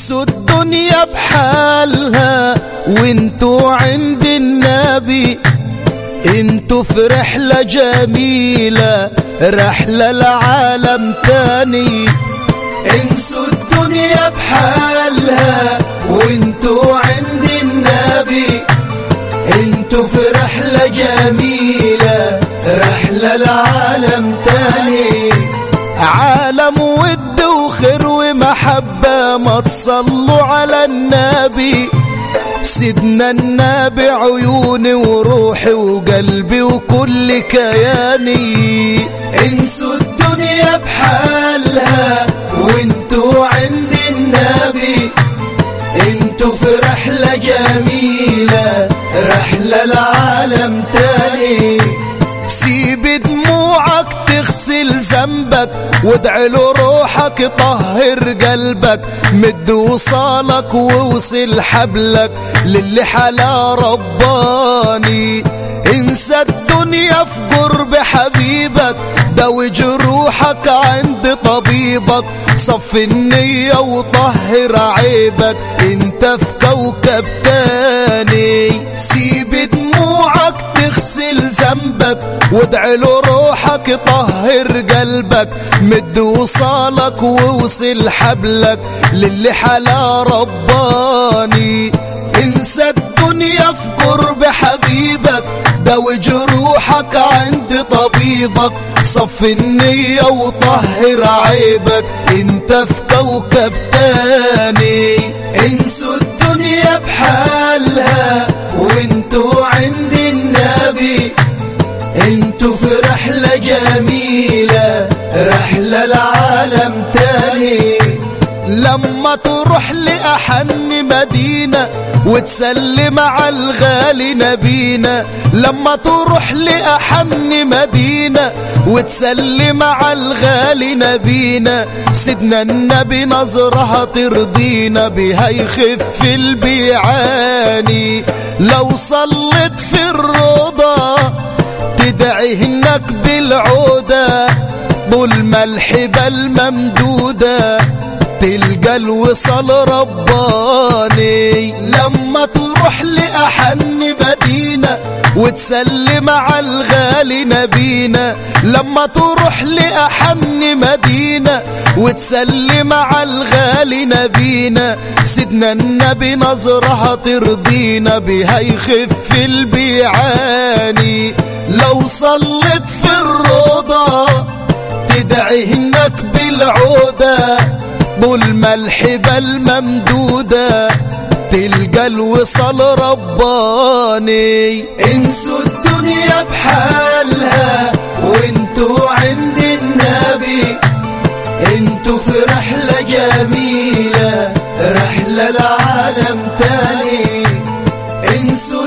انسوا الدنيا بحالها وانتوا عند النبي. أنتوا في رحلة جميلة رحلة لعالم تاني. انسوا الدنيا بحالها وانتوا عند النبي. أنتوا في رحلة جميلة رحلة لعالم تاني. عالم ود وخير ومحبة ما تصلوا على النبي. سيدنا النبي عيوني وروحي وقلبي وكل كياني. انسوا الدنيا بحالها وانتوا عند النبي. أنتوا في رحلة جميلة رحلة لعالم تاني. سيب تغسل ذنبك وادعي له روحك طهر قلبك. مد وصالك ووصل حبلك للي حلا رباني. انسى الدنيا في قرب حبيبك داوي جروحك عند طبيبك. صف النية وطهر عيبك انت في كوكب تاني. سيب تغسل ذنبك وادعي له روحك طهر قلبك. مد وصالك ووصل حبلك للي حلا رباني. انسى الدنيا في قرب حبيبك داوي جروحك عند طبيبك. صف النية وطهر عيبك انت في كوكب تاني. انسوا الدنيا بحالها لعالم تاني. لما تروح لأحن مدينة وتسلم على الغالي نبينا. لما تروح لأحن مدينة وتسلم على الغالي نبينا. سيدنا النبي نظرها ترضينا بها يخف البيعاني. لو صلت في الروضة تدعي هناك بالعودة طول ما الحبة الممدودة تلقى الوصل رباني. لما تروح لأحن مدينة وتسلم على الغالي نبينا لما تروح لأحن مدينة وتسلم على الغالي نبينا سيدنا النبي نظرها ترضينا بها يخف البيعاني. لو صلت في الروضة تدعي هناك بالعودة الحبة الممدودة تلقى الوصل رباني. انسوا الدنيا بحالها وانتوا عند النبي. أنتوا في رحلة جميلة رحلة لعالم تاني. انسوا